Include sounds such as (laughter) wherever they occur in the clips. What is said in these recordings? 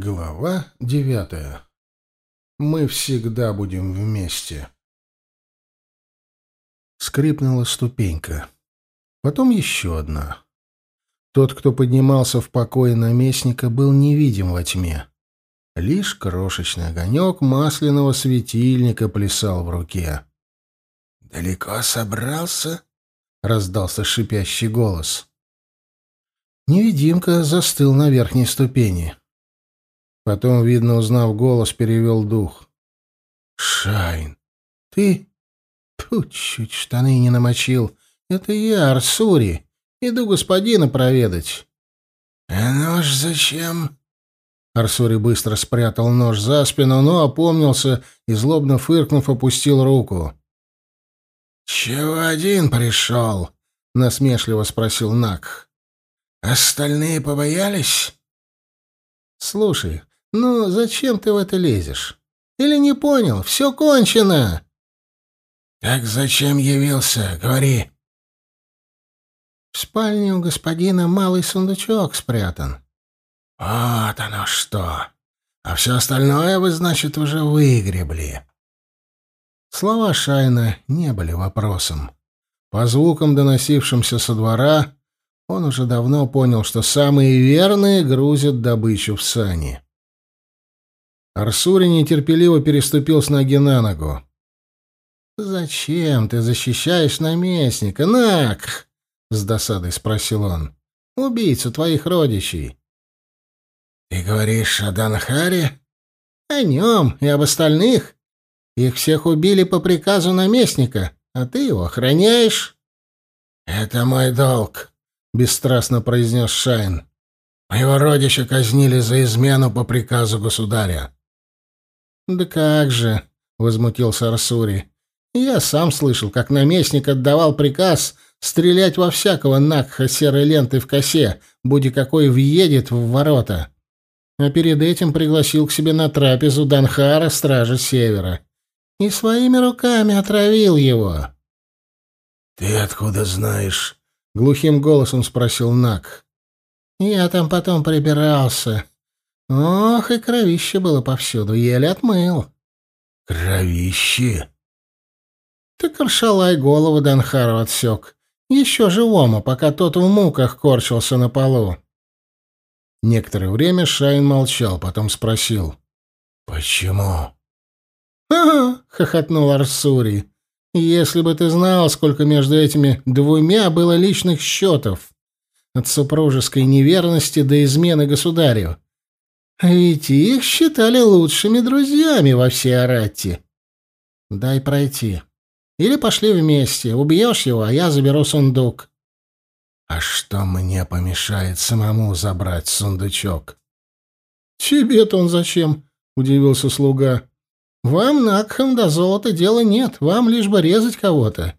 Глава девятая. Мы всегда будем вместе. Скрипнула ступенька. Потом еще одна. Тот, кто поднимался в покое наместника, был невидим во тьме. Лишь крошечный огонек масляного светильника плясал в руке. «Далеко собрался?» — раздался шипящий голос. Невидимка застыл на верхней ступени. Потом, видно, узнав голос, перевел дух. «Шайн, ты? Тут чуть штаны не намочил. Это я, Арсури. Иду господина проведать». «А нож зачем?» Арсури быстро спрятал нож за спину, но опомнился и, злобно фыркнув, опустил руку. «Чего один пришел?» — насмешливо спросил Нак. «Остальные побоялись?» «Слушай, «Ну, зачем ты в это лезешь? Или не понял? Все кончено!» «Так зачем явился? Говори!» «В спальне у господина малый сундучок спрятан». «Вот оно что! А все остальное вы, значит, уже выгребли!» Слова Шайна не были вопросом. По звукам, доносившимся со двора, он уже давно понял, что самые верные грузят добычу в сани. Арсури нетерпеливо переступил с ноги на ногу. «Зачем ты защищаешь наместника, Нак?» — с досадой спросил он. «Убийцу твоих родичей». «Ты говоришь о Данхаре?» «О нем и об остальных. Их всех убили по приказу наместника, а ты его охраняешь». «Это мой долг», — бесстрастно произнес Шайн. «Моего родича казнили за измену по приказу государя. «Да как же!» — возмутился Арсури. «Я сам слышал, как наместник отдавал приказ стрелять во всякого накха серой ленты в косе, будь какой въедет в ворота. А перед этим пригласил к себе на трапезу Данхара, стража Севера. И своими руками отравил его». «Ты откуда знаешь?» — глухим голосом спросил Нак. «Я там потом прибирался», Ох, и кровище было повсюду, еле отмыл. Кровище? Так Аршалай голову Данхару отсек. Еще живому, пока тот в муках корчился на полу. Некоторое время Шайн молчал, потом спросил. «Почему?» «Ага», — хохотнул Арсури. «Если бы ты знал, сколько между этими двумя было личных счетов. От супружеской неверности до измены государю. А ведь их считали лучшими друзьями во всей Аратте. Дай пройти. Или пошли вместе. Убьешь его, а я заберу сундук. А что мне помешает самому забрать сундучок? Тебе-то он зачем? Удивился слуга. Вам, Накхам, до золота дела нет. Вам лишь бы резать кого-то.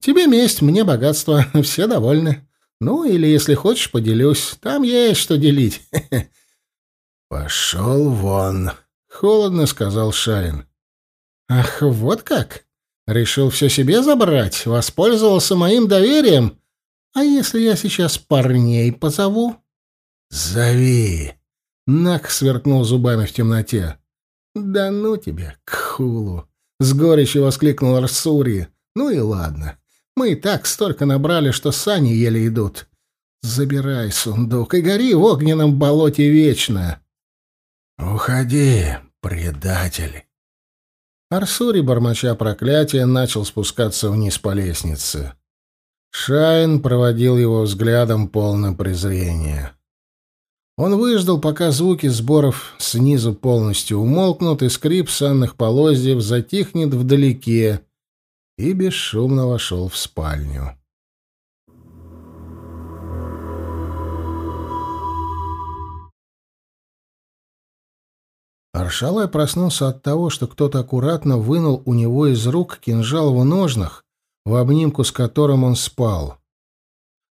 Тебе месть, мне богатство. (laughs) Все довольны. Ну, или, если хочешь, поделюсь. Там есть что делить. (laughs) «Пошел вон!» — холодно сказал Шайн. «Ах, вот как! Решил все себе забрать, воспользовался моим доверием. А если я сейчас парней позову?» «Зови!» — Нак сверкнул зубами в темноте. «Да ну тебе к хулу! — с горечью воскликнул Арсури. «Ну и ладно. Мы и так столько набрали, что сани еле идут. Забирай сундук и гори в огненном болоте вечно!» «Уходи, предатель!» Арсури, бормоча проклятие, начал спускаться вниз по лестнице. Шайн проводил его взглядом полным презрения. Он выждал, пока звуки сборов снизу полностью умолкнут, и скрип санных полозьев затихнет вдалеке, и бесшумно вошел в спальню. Аршалай проснулся от того, что кто-то аккуратно вынул у него из рук кинжал в ножнах, в обнимку с которым он спал.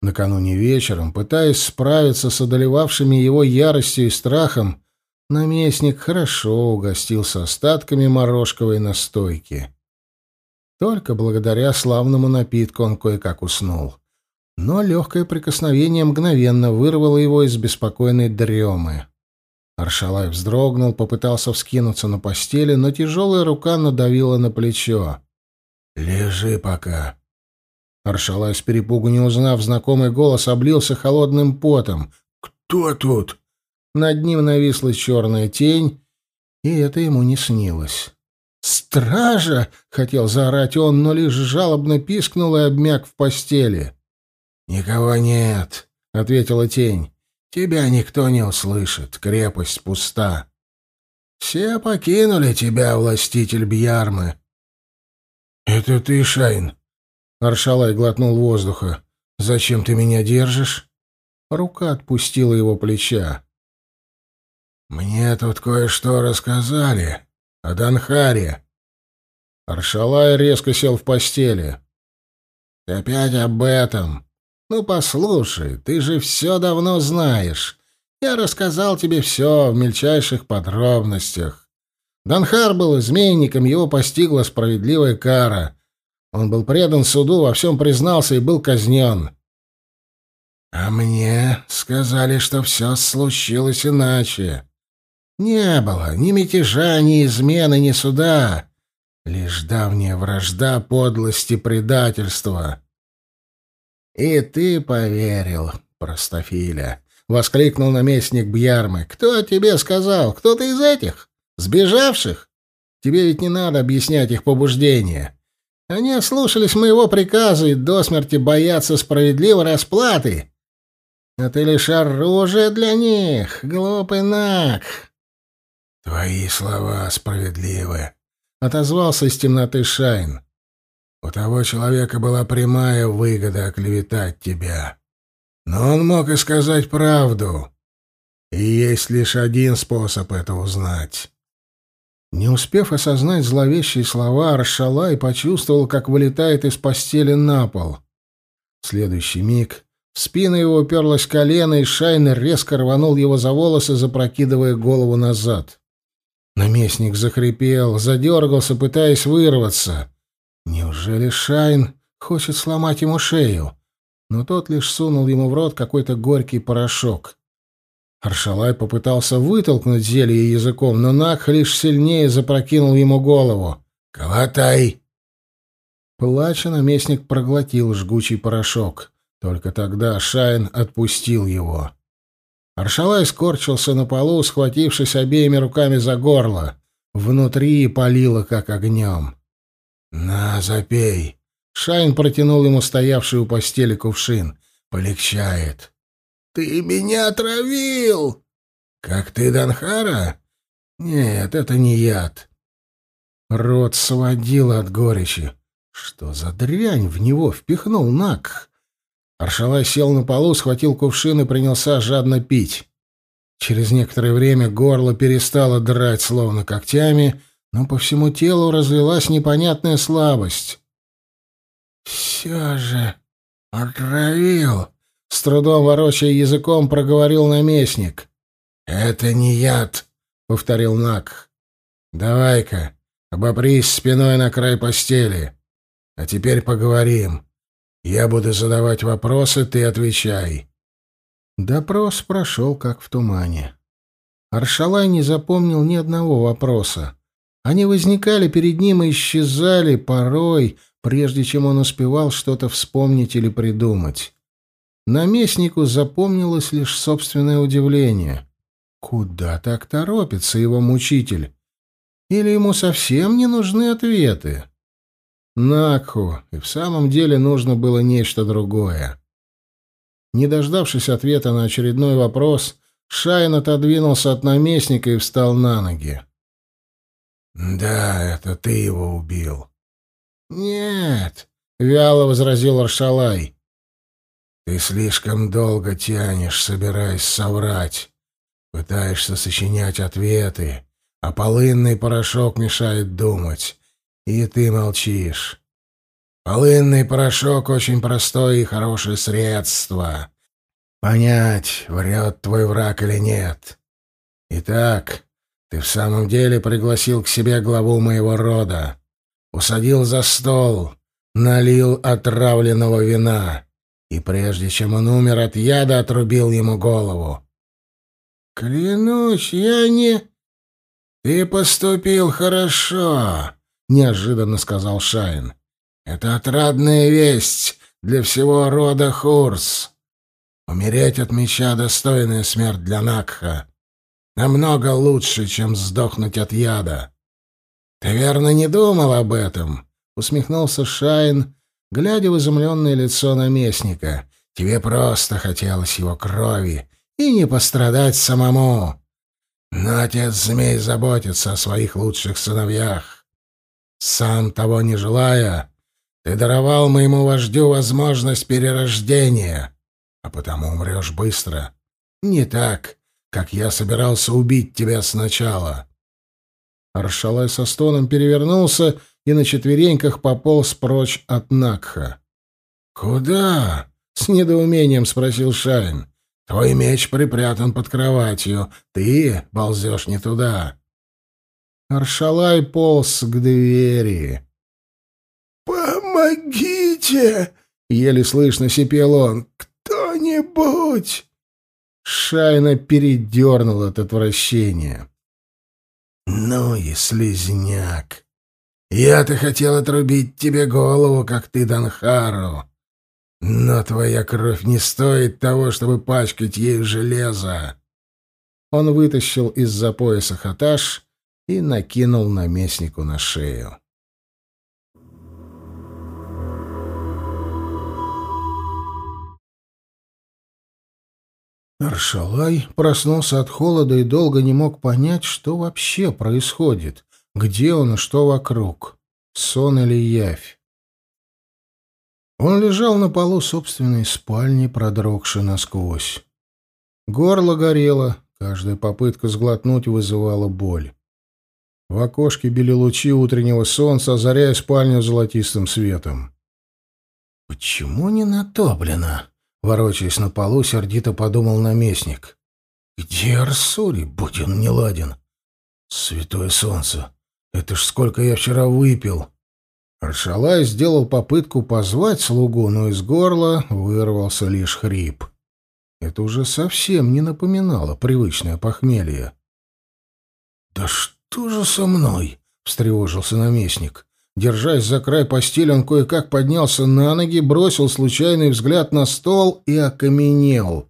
Накануне вечером, пытаясь справиться с одолевавшими его яростью и страхом, наместник хорошо угостился остатками морожковой настойки. Только благодаря славному напитку он кое-как уснул. Но легкое прикосновение мгновенно вырвало его из беспокойной дремы. Аршалай вздрогнул, попытался вскинуться на постели, но тяжелая рука надавила на плечо. «Лежи пока». Аршалай с перепугу не узнав знакомый голос, облился холодным потом. «Кто тут?» Над ним нависла черная тень, и это ему не снилось. «Стража!» — хотел заорать он, но лишь жалобно пискнул и обмяк в постели. «Никого нет», — ответила тень. Тебя никто не услышит, крепость пуста. Все покинули тебя, властитель Бьярмы. — Это ты, Шайн? — Аршалай глотнул воздуха. — Зачем ты меня держишь? Рука отпустила его плеча. — Мне тут кое-что рассказали о Данхаре. Аршалай резко сел в постели. — Опять об этом. «Ну, послушай, ты же все давно знаешь. Я рассказал тебе все в мельчайших подробностях. Данхар был изменником, его постигла справедливая кара. Он был предан суду, во всем признался и был казнен». «А мне сказали, что все случилось иначе. Не было ни мятежа, ни измены, ни суда». Лишь давняя вражда, подлости и предательство. «И ты поверил, простофиля!» — воскликнул наместник Бьярмы. «Кто тебе сказал? Кто ты из этих? Сбежавших? Тебе ведь не надо объяснять их побуждения. Они ослушались моего приказа и до смерти боятся справедливой расплаты. А ты лишь оружие для них, глупый наг!» «Твои слова справедливы», — отозвался из темноты Шайн. У того человека была прямая выгода оклеветать тебя. Но он мог и сказать правду. И есть лишь один способ это узнать. Не успев осознать зловещие слова, Аршалай почувствовал, как вылетает из постели на пол. В следующий миг в спину его уперлось колено, и Шайнер резко рванул его за волосы, запрокидывая голову назад. Наместник захрипел, задергался, пытаясь вырваться. Неужели Шайн хочет сломать ему шею? Но тот лишь сунул ему в рот какой-то горький порошок. Аршалай попытался вытолкнуть зелье языком, но Нак лишь сильнее запрокинул ему голову. «Глотай!» Плача, наместник проглотил жгучий порошок. Только тогда Шайн отпустил его. Аршалай скорчился на полу, схватившись обеими руками за горло. Внутри палило, как огнем. «На, запей!» Шайн протянул ему стоявший у постели кувшин. «Полегчает!» «Ты меня отравил!» «Как ты, Данхара?» «Нет, это не яд!» Рот сводил от горечи. Что за дрянь в него впихнул Нак? Аршала сел на полу, схватил кувшин и принялся жадно пить. Через некоторое время горло перестало драть, словно когтями, но по всему телу разлилась непонятная слабость. «Все же отравил!» — с трудом ворочая языком проговорил наместник. «Это не яд!» — повторил Нак. «Давай-ка, обопрись спиной на край постели. А теперь поговорим. Я буду задавать вопросы, ты отвечай». Допрос прошел как в тумане. Аршалай не запомнил ни одного вопроса. Они возникали перед ним и исчезали порой, прежде чем он успевал что-то вспомнить или придумать. Наместнику запомнилось лишь собственное удивление. Куда так торопится его мучитель? Или ему совсем не нужны ответы? Накху, и в самом деле нужно было нечто другое. Не дождавшись ответа на очередной вопрос, Шайн отодвинулся от наместника и встал на ноги. «Да, это ты его убил». «Нет», — вяло возразил Аршалай. «Ты слишком долго тянешь, собираясь соврать. Пытаешься сочинять ответы, а полынный порошок мешает думать, и ты молчишь. Полынный порошок — очень простое и хорошее средство. Понять, врет твой враг или нет. Итак, ты в самом деле пригласил к себе главу моего рода, усадил за стол, налил отравленного вина, и прежде чем он умер от яда, отрубил ему голову. Клянусь, я не... Ты поступил хорошо, неожиданно сказал Шайн. Это отрадная весть для всего рода Хурс. Умереть от меча — достойная смерть для Накха. Намного лучше, чем сдохнуть от яда. Ты верно не думал об этом? Усмехнулся Шайн, глядя в изумленное лицо наместника. Тебе просто хотелось его крови и не пострадать самому. Но отец-змей заботится о своих лучших сыновьях. Сам того не желая, ты даровал моему вождю возможность перерождения, а потому умрешь быстро. Не так, как я собирался убить тебя сначала. Аршалай со стоном перевернулся и на четвереньках пополз прочь от Накха. «Куда?» — с недоумением спросил Шайн. «Твой меч припрятан под кроватью. Ты ползешь не туда». Аршалай полз к двери. «Помогите!» — еле слышно сипел он. «Кто-нибудь!» Шайна передернул от отвращения. «Ну и слезняк! Я-то хотел отрубить тебе голову, как ты Данхару, но твоя кровь не стоит того, чтобы пачкать ей железо!» Он вытащил из-за пояса хаташ и накинул наместнику на шею. Маршалай проснулся от холода и долго не мог понять, что вообще происходит, где он и что вокруг, сон или явь. Он лежал на полу собственной спальни, продрогши насквозь. Горло горело, каждая попытка сглотнуть вызывала боль. В окошке били лучи утреннего солнца, озаряя спальню золотистым светом. «Почему не натоплено?» Ворочаясь на полу, сердито подумал наместник. «Где Арсури, будь он неладен?» «Святое солнце! Это ж сколько я вчера выпил!» Аршалай сделал попытку позвать слугу, но из горла вырвался лишь хрип. Это уже совсем не напоминало привычное похмелье. «Да что же со мной?» — встревожился наместник. Держась за край постели, он кое-как поднялся на ноги, бросил случайный взгляд на стол и окаменел.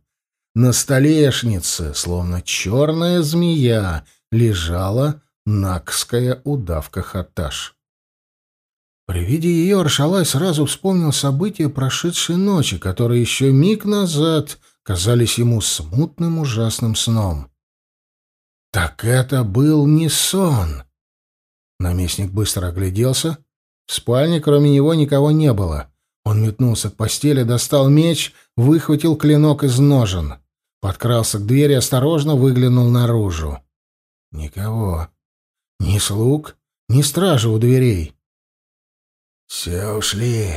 На столешнице, словно черная змея, лежала накская удавка-хаташ. При виде ее Аршалай сразу вспомнил события прошедшей ночи, которые еще миг назад казались ему смутным ужасным сном. Так это был не сон. Наместник быстро огляделся. В спальне кроме него никого не было. Он метнулся к постели, достал меч, выхватил клинок из ножен. Подкрался к двери, осторожно выглянул наружу. Никого. Ни слуг, ни стражи у дверей. «Все ушли.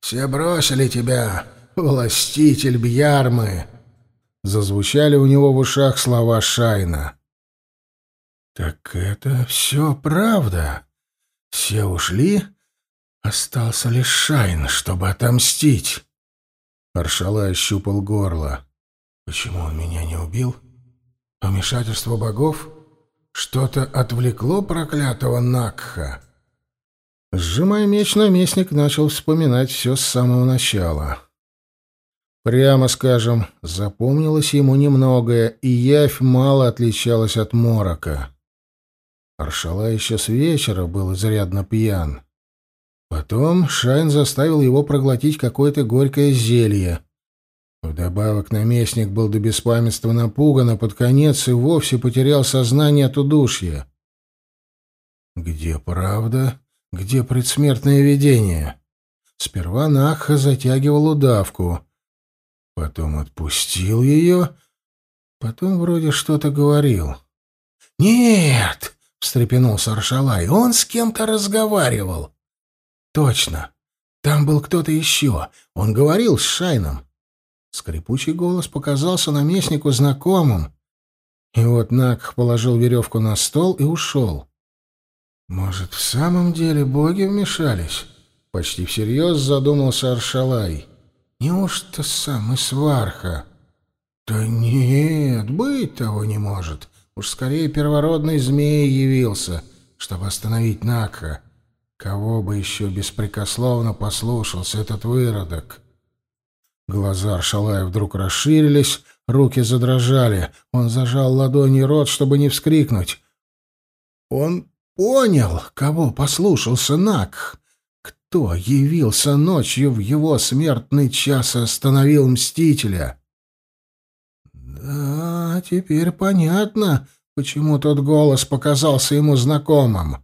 Все бросили тебя, властитель Бьярмы!» Зазвучали у него в ушах слова Шайна. «Так это все правда. Все ушли. Остался лишь Шайн, чтобы отомстить». Аршала ощупал горло. «Почему он меня не убил? Вмешательство богов? Что-то отвлекло проклятого Накха?» Сжимая меч, наместник начал вспоминать все с самого начала. Прямо скажем, запомнилось ему немногое, и явь мало отличалась от морока. Аршала еще с вечера был изрядно пьян. Потом Шайн заставил его проглотить какое-то горькое зелье. Вдобавок наместник был до беспамятства напуган, а под конец и вовсе потерял сознание от удушья. Где правда, где предсмертное видение? Сперва Нахха затягивал удавку, потом отпустил ее, потом вроде что-то говорил. «Нет!» встрепенулся Аршалай. «Он с кем-то разговаривал». «Точно. Там был кто-то еще. Он говорил с Шайном». Скрипучий голос показался наместнику знакомым. И вот Накх положил веревку на стол и ушел. «Может, в самом деле боги вмешались?» Почти всерьез задумался Аршалай. «Неужто сам из Сварха?» «Да нет, быть того не может. Уж скорее первородный змей явился, чтобы остановить Накха. Кого бы еще беспрекословно послушался этот выродок? Глаза Аршалая вдруг расширились, руки задрожали. Он зажал ладони рот, чтобы не вскрикнуть. Он понял, кого послушался Накх. Кто явился ночью в его смертный час и остановил Мстителя? «Да, а теперь понятно, почему тот голос показался ему знакомым.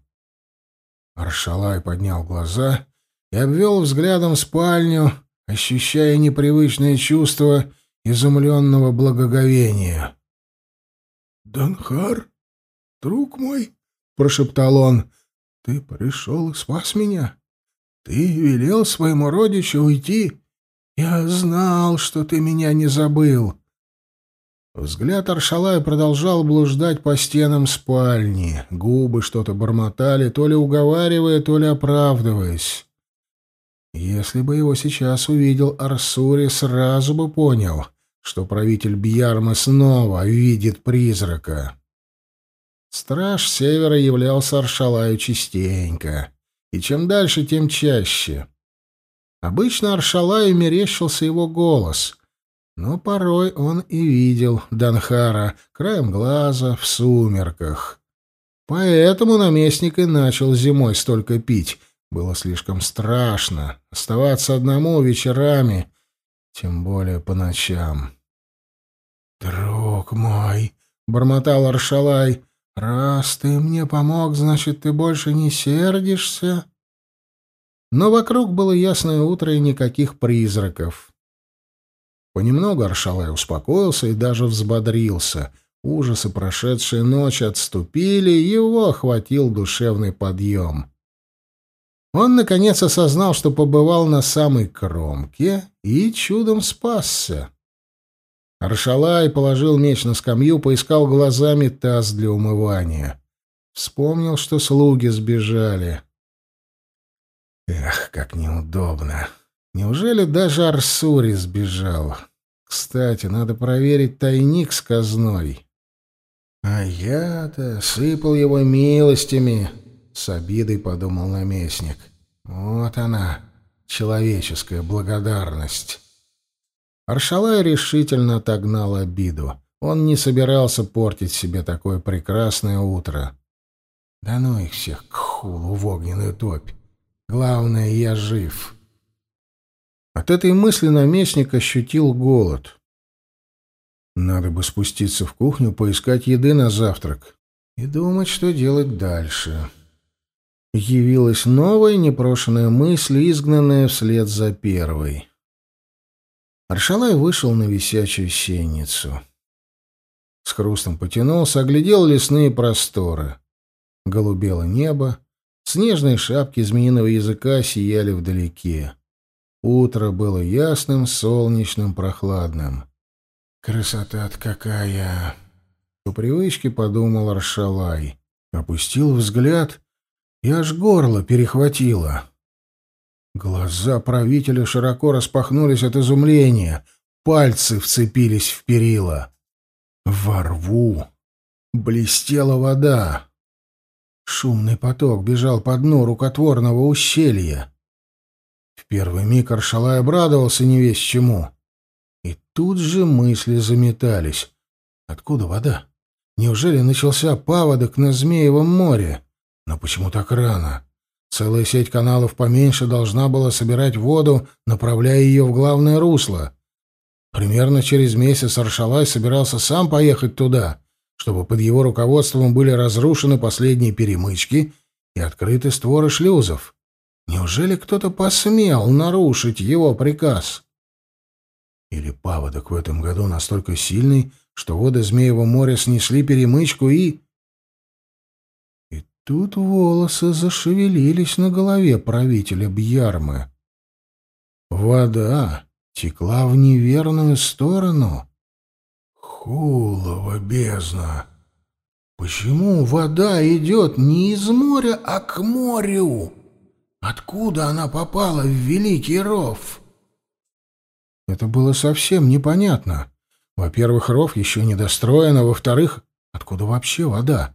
Аршалай поднял глаза и обвел взглядом спальню, ощущая непривычное чувство изумленного благоговения. «Данхар, друг мой!» — прошептал он. «Ты пришел и спас меня. Ты велел своему родичу уйти. Я знал, что ты меня не забыл. Взгляд Аршалая продолжал блуждать по стенам спальни. Губы что-то бормотали, то ли уговаривая, то ли оправдываясь. Если бы его сейчас увидел Арсури, сразу бы понял, что правитель Бьярма снова видит призрака. Страж Севера являлся Аршалаю частенько, и чем дальше, тем чаще. Обычно Аршалаю мерещился его голос — но порой он и видел Данхара краем глаза в сумерках. Поэтому наместник и начал зимой столько пить. Было слишком страшно оставаться одному вечерами, тем более по ночам. «Друг мой!» — бормотал Аршалай. «Раз ты мне помог, значит, ты больше не сердишься?» Но вокруг было ясное утро и никаких призраков. Понемногу Аршалай успокоился и даже взбодрился. Ужасы прошедшей ночи отступили, его охватил душевный подъем. Он, наконец, осознал, что побывал на самой кромке и чудом спасся. Аршалай положил меч на скамью, поискал глазами таз для умывания. Вспомнил, что слуги сбежали. Эх, как неудобно. Неужели даже Арсури сбежал? Кстати, надо проверить тайник с казной. А я-то сыпал его милостями, с обидой подумал наместник. Вот она, человеческая благодарность. Аршалай решительно отогнал обиду. Он не собирался портить себе такое прекрасное утро. Да ну их всех к хулу в огненную топь. Главное, я жив. От этой мысли наместник ощутил голод. Надо бы спуститься в кухню, поискать еды на завтрак и думать, что делать дальше. Явилась новая непрошенная мысль, изгнанная вслед за первой. Аршалай вышел на висячую сенницу. С хрустом потянулся, оглядел лесные просторы. Голубело небо, снежные шапки змеиного языка сияли вдалеке. Утро было ясным, солнечным, прохладным. «Красота-то какая!» По привычке подумал Аршалай. Опустил взгляд и аж горло перехватило. Глаза правителя широко распахнулись от изумления, пальцы вцепились в перила. Во рву блестела вода. Шумный поток бежал по дну рукотворного ущелья. В первый миг Аршалай обрадовался не весь чему. И тут же мысли заметались. Откуда вода? Неужели начался паводок на Змеевом море? Но почему так рано? Целая сеть каналов поменьше должна была собирать воду, направляя ее в главное русло. Примерно через месяц Аршалай собирался сам поехать туда, чтобы под его руководством были разрушены последние перемычки и открыты створы шлюзов. Неужели кто-то посмел нарушить его приказ? Или паводок в этом году настолько сильный, что воды змеевого моря снесли перемычку и... И тут волосы зашевелились на голове правителя Бьярмы. Вода текла в неверную сторону. Хулова бездна! Почему вода идет не из моря, а к морю? Откуда она попала в Великий Ров? Это было совсем непонятно. Во-первых, ров еще не достроен, а во-вторых, откуда вообще вода?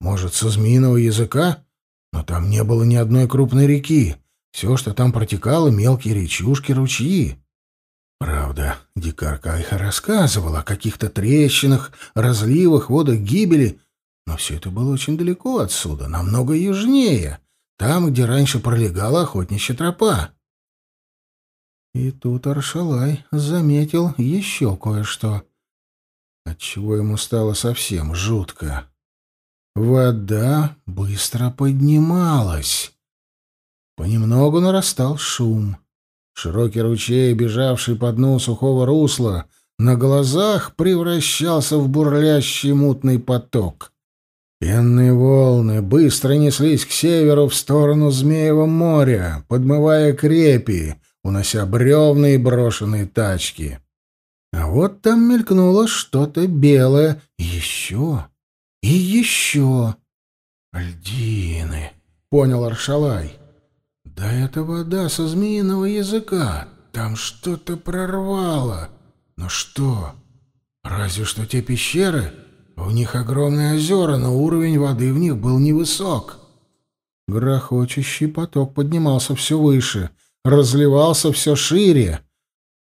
Может, со змеиного языка? Но там не было ни одной крупной реки. Все, что там протекало, мелкие речушки, ручьи. Правда, дикарка Айха рассказывала о каких-то трещинах, разливах, водах гибели, но все это было очень далеко отсюда, намного южнее там, где раньше пролегала охотничья тропа. И тут Аршалай заметил еще кое-что, отчего ему стало совсем жутко. Вода быстро поднималась. Понемногу нарастал шум. Широкий ручей, бежавший по дну сухого русла, на глазах превращался в бурлящий мутный поток — Пенные волны быстро неслись к северу в сторону Змеевого моря, подмывая крепи, унося бревны и брошенные тачки. А вот там мелькнуло что-то белое. Еще и еще. «Льдины», — понял Аршалай. «Да это вода со змеиного языка. Там что-то прорвало. Но что? Разве что те пещеры?» У них огромные озера, но уровень воды в них был невысок. Грохочущий поток поднимался все выше, разливался все шире.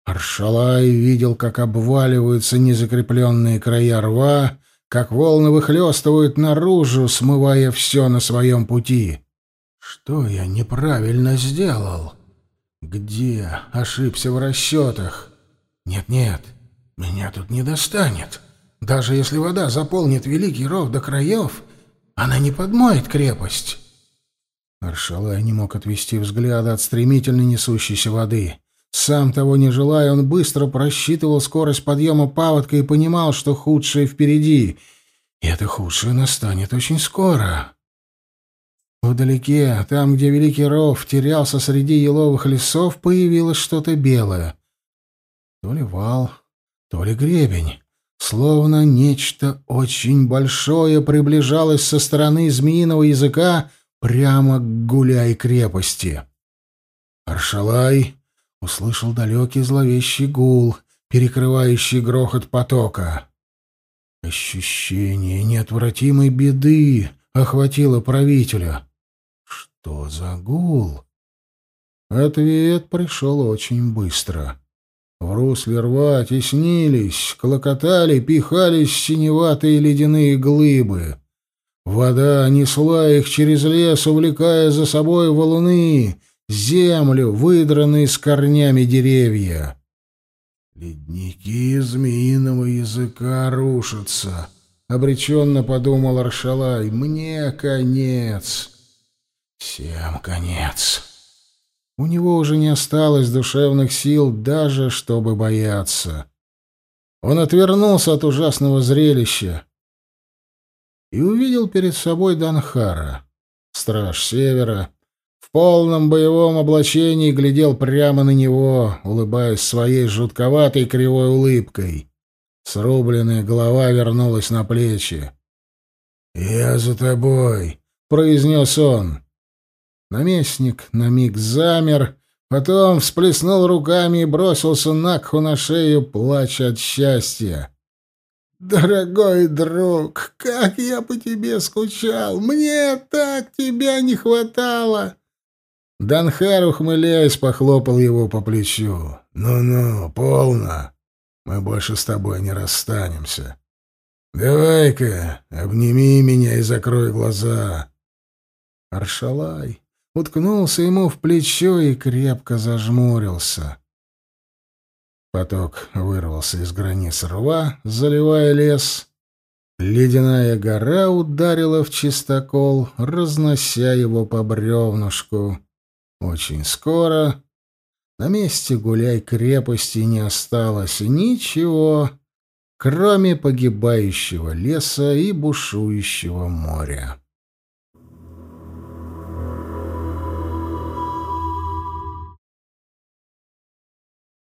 Аршалай видел, как обваливаются незакрепленные края рва, как волны выхлестывают наружу, смывая все на своем пути. «Что я неправильно сделал? Где ошибся в расчетах? Нет-нет, меня тут не достанет». Даже если вода заполнит Великий Ров до краев, она не подмоет крепость. Аршалай не мог отвести взгляда от стремительно несущейся воды. Сам того не желая, он быстро просчитывал скорость подъема паводка и понимал, что худшее впереди. И это худшее настанет очень скоро. Вдалеке, там, где Великий Ров терялся среди еловых лесов, появилось что-то белое. То ли вал, то ли гребень словно нечто очень большое приближалось со стороны змеиного языка прямо к гуляй крепости. Аршалай услышал далекий зловещий гул, перекрывающий грохот потока. Ощущение неотвратимой беды охватило правителя. Что за гул? Ответ пришел очень быстро. В русле рва теснились, клокотали, пихались синеватые ледяные глыбы. Вода несла их через лес, увлекая за собой валуны, землю, выдранные с корнями деревья. «Ледники змеиного языка рушатся», — обреченно подумал Аршалай. «Мне конец! Всем конец!» У него уже не осталось душевных сил даже, чтобы бояться. Он отвернулся от ужасного зрелища и увидел перед собой Данхара, страж севера, в полном боевом облачении глядел прямо на него, улыбаясь своей жутковатой кривой улыбкой. Срубленная голова вернулась на плечи. «Я за тобой», — произнес он. Наместник на миг замер, потом всплеснул руками и бросился Накху на шею, плача от счастья. «Дорогой друг, как я по тебе скучал! Мне так тебя не хватало!» Данхар, ухмыляясь, похлопал его по плечу. «Ну-ну, полно. Мы больше с тобой не расстанемся. Давай-ка, обними меня и закрой глаза». «Аршалай!» уткнулся ему в плечо и крепко зажмурился. Поток вырвался из границ рва, заливая лес. Ледяная гора ударила в чистокол, разнося его по бревнышку. Очень скоро на месте гуляй крепости не осталось ничего, кроме погибающего леса и бушующего моря.